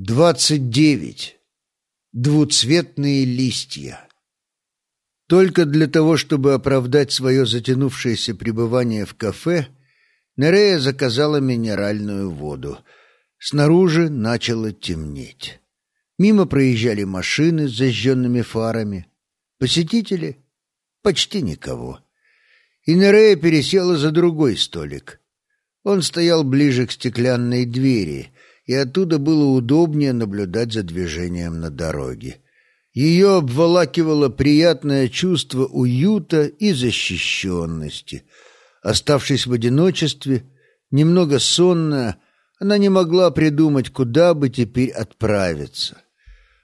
Двадцать девять. Двуцветные листья. Только для того, чтобы оправдать свое затянувшееся пребывание в кафе, Нерея заказала минеральную воду. Снаружи начало темнеть. Мимо проезжали машины с зажженными фарами. Посетители? Почти никого. И Нерея пересела за другой столик. Он стоял ближе к стеклянной двери — и оттуда было удобнее наблюдать за движением на дороге. Ее обволакивало приятное чувство уюта и защищенности. Оставшись в одиночестве, немного сонная, она не могла придумать, куда бы теперь отправиться.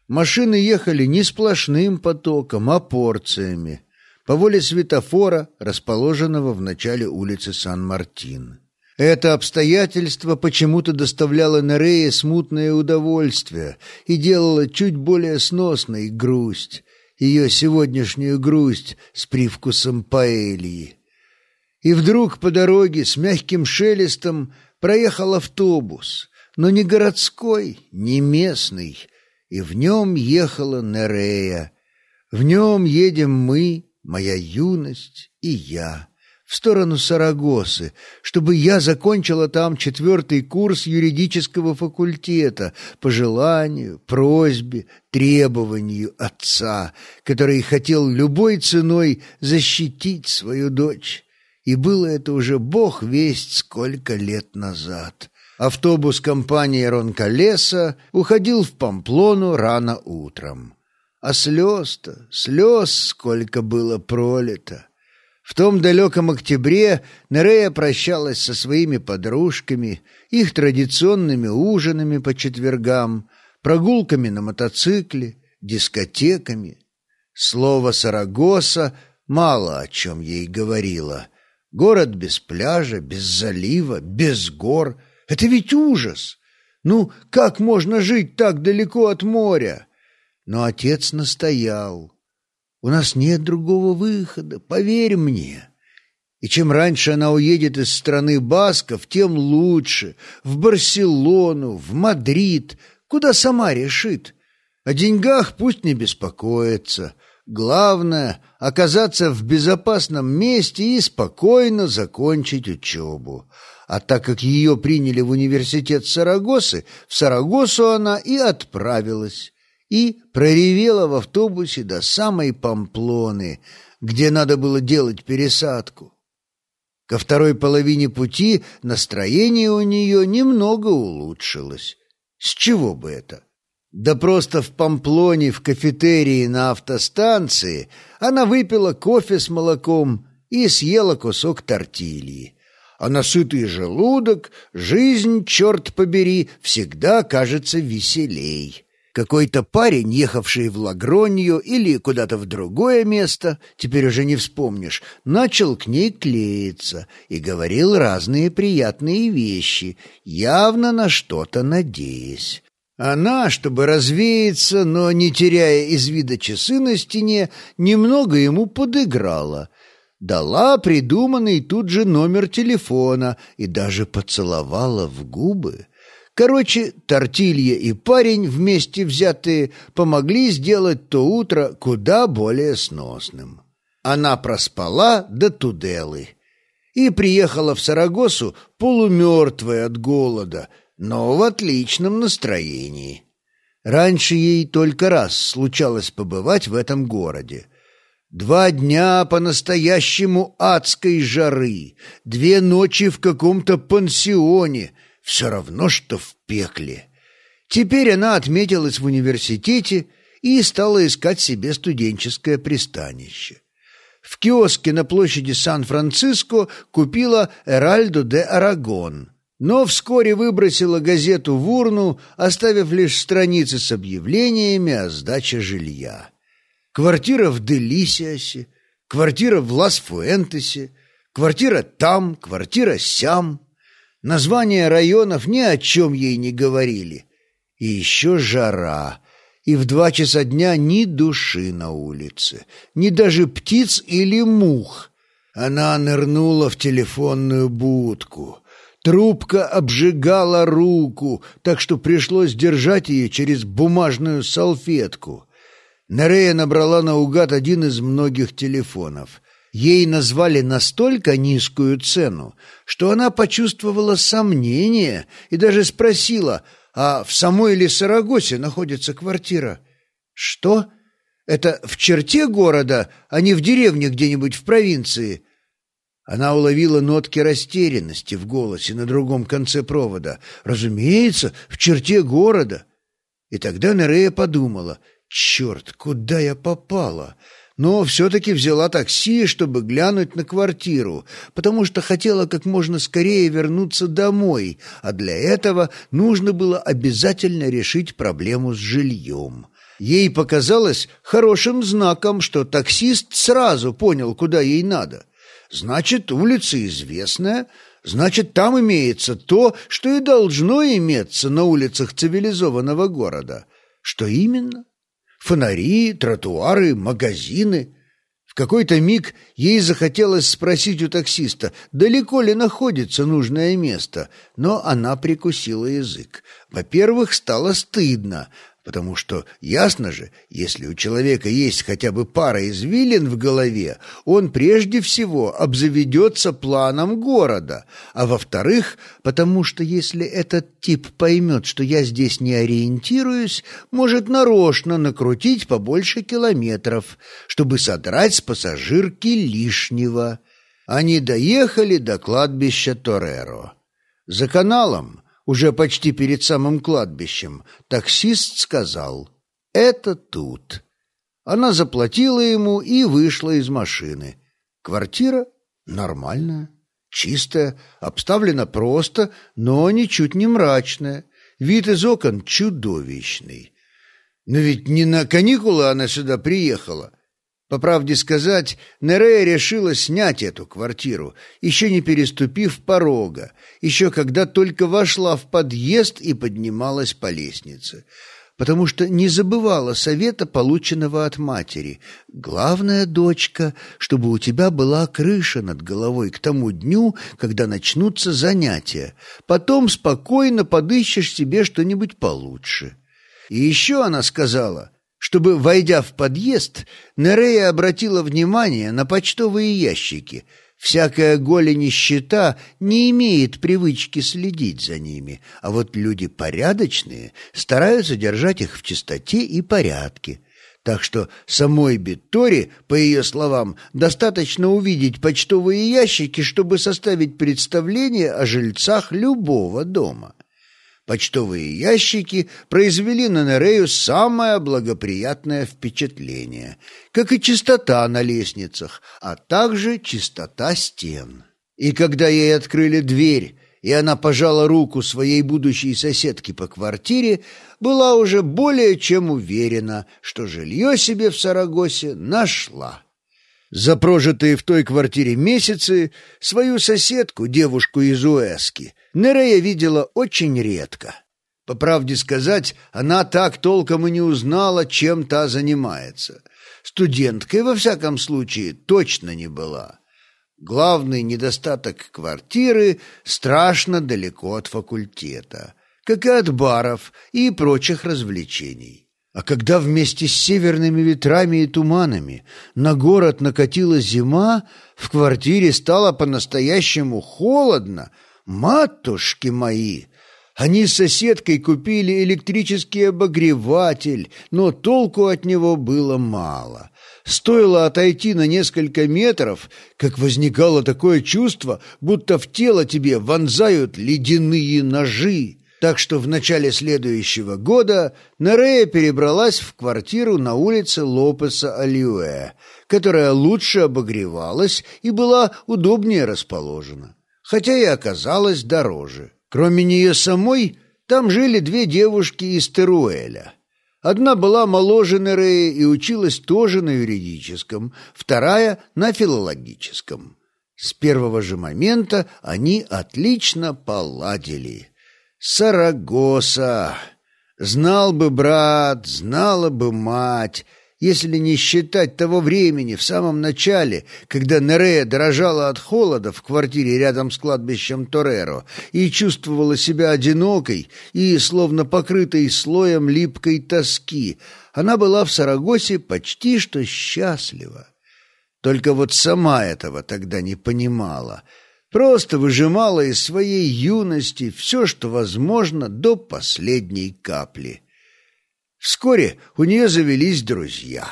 Машины ехали не сплошным потоком, а порциями, по воле светофора, расположенного в начале улицы Сан-Мартин. Это обстоятельство почему-то доставляло Нерее смутное удовольствие и делало чуть более сносной грусть, ее сегодняшнюю грусть с привкусом паэльи. И вдруг по дороге с мягким шелестом проехал автобус, но не городской, не местный, и в нем ехала Нерея. В нем едем мы, моя юность и я в сторону Сарагосы, чтобы я закончила там четвертый курс юридического факультета по желанию, просьбе, требованию отца, который хотел любой ценой защитить свою дочь. И было это уже бог весть сколько лет назад. Автобус компании Ронкалеса уходил в Памплону рано утром. А слез-то, слез сколько было пролито. В том далеком октябре Нерея прощалась со своими подружками, их традиционными ужинами по четвергам, прогулками на мотоцикле, дискотеками. Слово «Сарагоса» мало о чем ей говорило. Город без пляжа, без залива, без гор — это ведь ужас! Ну, как можно жить так далеко от моря? Но отец настоял. У нас нет другого выхода, поверь мне. И чем раньше она уедет из страны басков, тем лучше. В Барселону, в Мадрид, куда сама решит. О деньгах пусть не беспокоится. Главное — оказаться в безопасном месте и спокойно закончить учебу. А так как ее приняли в университет Сарагосы, в Сарагосу она и отправилась и проревела в автобусе до самой Памплоны, где надо было делать пересадку. Ко второй половине пути настроение у нее немного улучшилось. С чего бы это? Да просто в Памплоне в кафетерии на автостанции она выпила кофе с молоком и съела кусок тортильи. А на сытый желудок жизнь, черт побери, всегда кажется веселей. Какой-то парень, ехавший в Лагронью или куда-то в другое место, теперь уже не вспомнишь, начал к ней клеиться и говорил разные приятные вещи, явно на что-то надеясь. Она, чтобы развеяться, но не теряя из вида часы на стене, немного ему подыграла. Дала придуманный тут же номер телефона и даже поцеловала в губы. Короче, Тортилья и парень, вместе взятые, помогли сделать то утро куда более сносным. Она проспала до Туделы и приехала в Сарагосу полумертвая от голода, но в отличном настроении. Раньше ей только раз случалось побывать в этом городе. Два дня по-настоящему адской жары, две ночи в каком-то пансионе — все равно, что в пекле. Теперь она отметилась в университете и стала искать себе студенческое пристанище. В киоске на площади Сан-Франциско купила «Эральдо де Арагон», но вскоре выбросила газету в урну, оставив лишь страницы с объявлениями о сдаче жилья. Квартира в Делисиасе, квартира в Лас-Фуэнтесе, квартира там, квартира сям. Названия районов ни о чем ей не говорили. И еще жара. И в два часа дня ни души на улице, ни даже птиц или мух. Она нырнула в телефонную будку. Трубка обжигала руку, так что пришлось держать ее через бумажную салфетку. Нерея набрала наугад один из многих телефонов. Ей назвали настолько низкую цену, что она почувствовала сомнение и даже спросила, а в самой ли Сарагосе находится квартира? «Что? Это в черте города, а не в деревне где-нибудь в провинции?» Она уловила нотки растерянности в голосе на другом конце провода. «Разумеется, в черте города». И тогда Нерея подумала, «Черт, куда я попала?» Но все-таки взяла такси, чтобы глянуть на квартиру, потому что хотела как можно скорее вернуться домой, а для этого нужно было обязательно решить проблему с жильем. Ей показалось хорошим знаком, что таксист сразу понял, куда ей надо. Значит, улица известная, значит, там имеется то, что и должно иметься на улицах цивилизованного города. Что именно? Фонари, тротуары, магазины. В какой-то миг ей захотелось спросить у таксиста, далеко ли находится нужное место, но она прикусила язык. Во-первых, стало стыдно, Потому что ясно же, если у человека есть хотя бы пара извилин в голове, он прежде всего обзаведется планом города, а во-вторых, потому что если этот тип поймет, что я здесь не ориентируюсь, может нарочно накрутить побольше километров, чтобы содрать с пассажирки лишнего. Они доехали до кладбища Тореро. За каналом уже почти перед самым кладбищем, таксист сказал «Это тут». Она заплатила ему и вышла из машины. Квартира нормальная, чистая, обставлена просто, но ничуть не мрачная. Вид из окон чудовищный. Но ведь не на каникулы она сюда приехала. По правде сказать, Нерея решила снять эту квартиру, еще не переступив порога, еще когда только вошла в подъезд и поднималась по лестнице, потому что не забывала совета, полученного от матери. «Главное, дочка, чтобы у тебя была крыша над головой к тому дню, когда начнутся занятия. Потом спокойно подыщешь себе что-нибудь получше». И еще она сказала, чтобы, войдя в подъезд, Нерея обратила внимание на почтовые ящики. Всякая голень нищета не имеет привычки следить за ними, а вот люди порядочные стараются держать их в чистоте и порядке. Так что самой Битторе, по ее словам, достаточно увидеть почтовые ящики, чтобы составить представление о жильцах любого дома. Почтовые ящики произвели на Нерею самое благоприятное впечатление, как и чистота на лестницах, а также чистота стен. И когда ей открыли дверь, и она пожала руку своей будущей соседке по квартире, была уже более чем уверена, что жилье себе в Сарагосе нашла. За прожитые в той квартире месяцы свою соседку, девушку из Уэски, Нерея видела очень редко. По правде сказать, она так толком и не узнала, чем та занимается. Студенткой, во всяком случае, точно не была. Главный недостаток квартиры страшно далеко от факультета, как и от баров и прочих развлечений. А когда вместе с северными ветрами и туманами на город накатила зима, в квартире стало по-настоящему холодно. Матушки мои! Они с соседкой купили электрический обогреватель, но толку от него было мало. Стоило отойти на несколько метров, как возникало такое чувство, будто в тело тебе вонзают ледяные ножи. Так что в начале следующего года Нерея перебралась в квартиру на улице Лопеса Алиуэ, которая лучше обогревалась и была удобнее расположена, хотя и оказалась дороже. Кроме нее самой, там жили две девушки из Теруэля. Одна была моложе Нереи и училась тоже на юридическом, вторая — на филологическом. С первого же момента они отлично поладили. Сарагоса. Знал бы брат, знала бы мать. если не считать того времени в самом начале, когда Нерея дрожала от холода в квартире рядом с кладбищем Тореро и чувствовала себя одинокой и словно покрытой слоем липкой тоски, она была в Сарагосе почти что счастлива. Только вот сама этого тогда не понимала — просто выжимала из своей юности все, что возможно, до последней капли. Вскоре у нее завелись друзья.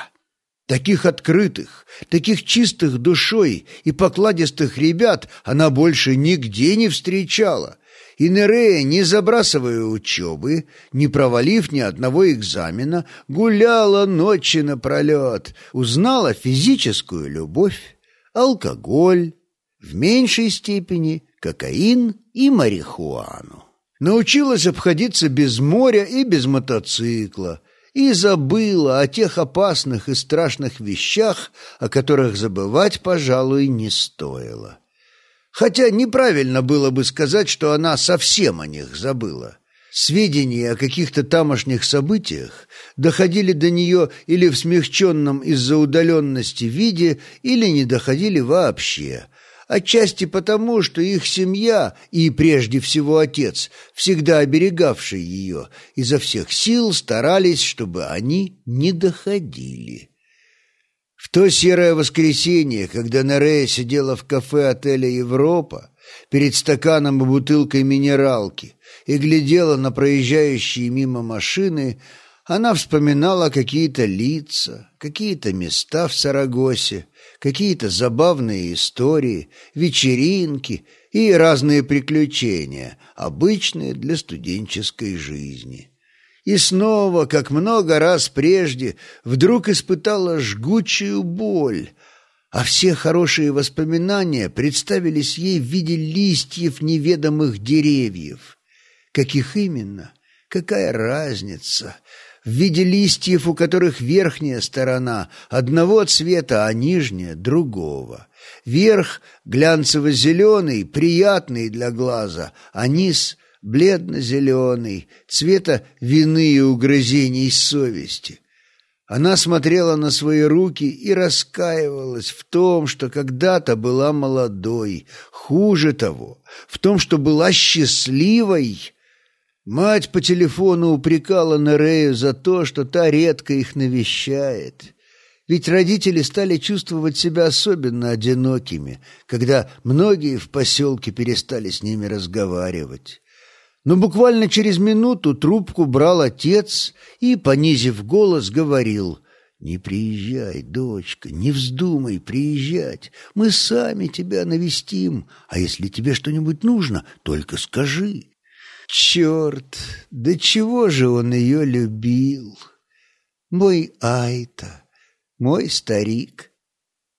Таких открытых, таких чистых душой и покладистых ребят она больше нигде не встречала. И Нерея, не забрасывая учебы, не провалив ни одного экзамена, гуляла ночи напролет, узнала физическую любовь, алкоголь, в меньшей степени кокаин и марихуану. Научилась обходиться без моря и без мотоцикла, и забыла о тех опасных и страшных вещах, о которых забывать, пожалуй, не стоило. Хотя неправильно было бы сказать, что она совсем о них забыла. Сведения о каких-то тамошних событиях доходили до нее или в смягченном из-за удаленности виде, или не доходили вообще, Отчасти потому, что их семья, и прежде всего отец, всегда оберегавший ее, изо всех сил старались, чтобы они не доходили. В то серое воскресенье, когда Нерея сидела в кафе отеля «Европа» перед стаканом и бутылкой минералки и глядела на проезжающие мимо машины, она вспоминала какие-то лица, какие-то места в Сарагосе, какие-то забавные истории, вечеринки и разные приключения, обычные для студенческой жизни. И снова, как много раз прежде, вдруг испытала жгучую боль, а все хорошие воспоминания представились ей в виде листьев неведомых деревьев. Каких именно? Какая разница? В виде листьев, у которых верхняя сторона одного цвета, а нижняя — другого. Верх глянцево-зеленый, приятный для глаза, а низ — бледно-зеленый, цвета вины и угрызений совести. Она смотрела на свои руки и раскаивалась в том, что когда-то была молодой, хуже того, в том, что была счастливой, Мать по телефону упрекала Нерею за то, что та редко их навещает. Ведь родители стали чувствовать себя особенно одинокими, когда многие в поселке перестали с ними разговаривать. Но буквально через минуту трубку брал отец и, понизив голос, говорил «Не приезжай, дочка, не вздумай приезжать, мы сами тебя навестим, а если тебе что-нибудь нужно, только скажи». Черт, да чего же он ее любил? Мой Айта, мой старик.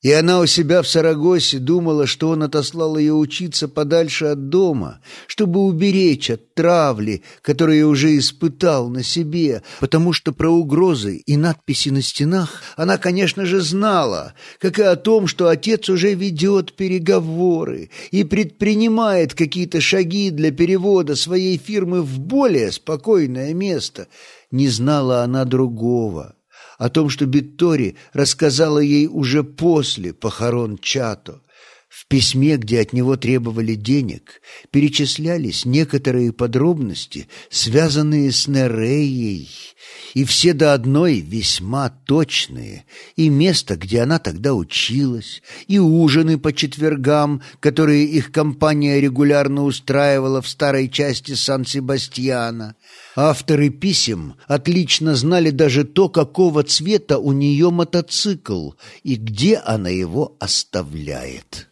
И она у себя в Сарагосе думала, что он отослал ее учиться подальше от дома, чтобы уберечь от травли, которую уже испытал на себе, потому что про угрозы и надписи на стенах она, конечно же, знала, как и о том, что отец уже ведет переговоры и предпринимает какие-то шаги для перевода своей фирмы в более спокойное место. Не знала она другого о том, что Биттори рассказала ей уже после похорон Чато. В письме, где от него требовали денег, перечислялись некоторые подробности, связанные с Нереей, и все до одной весьма точные, и место, где она тогда училась, и ужины по четвергам, которые их компания регулярно устраивала в старой части Сан-Себастьяна, Авторы писем отлично знали даже то, какого цвета у нее мотоцикл и где она его оставляет.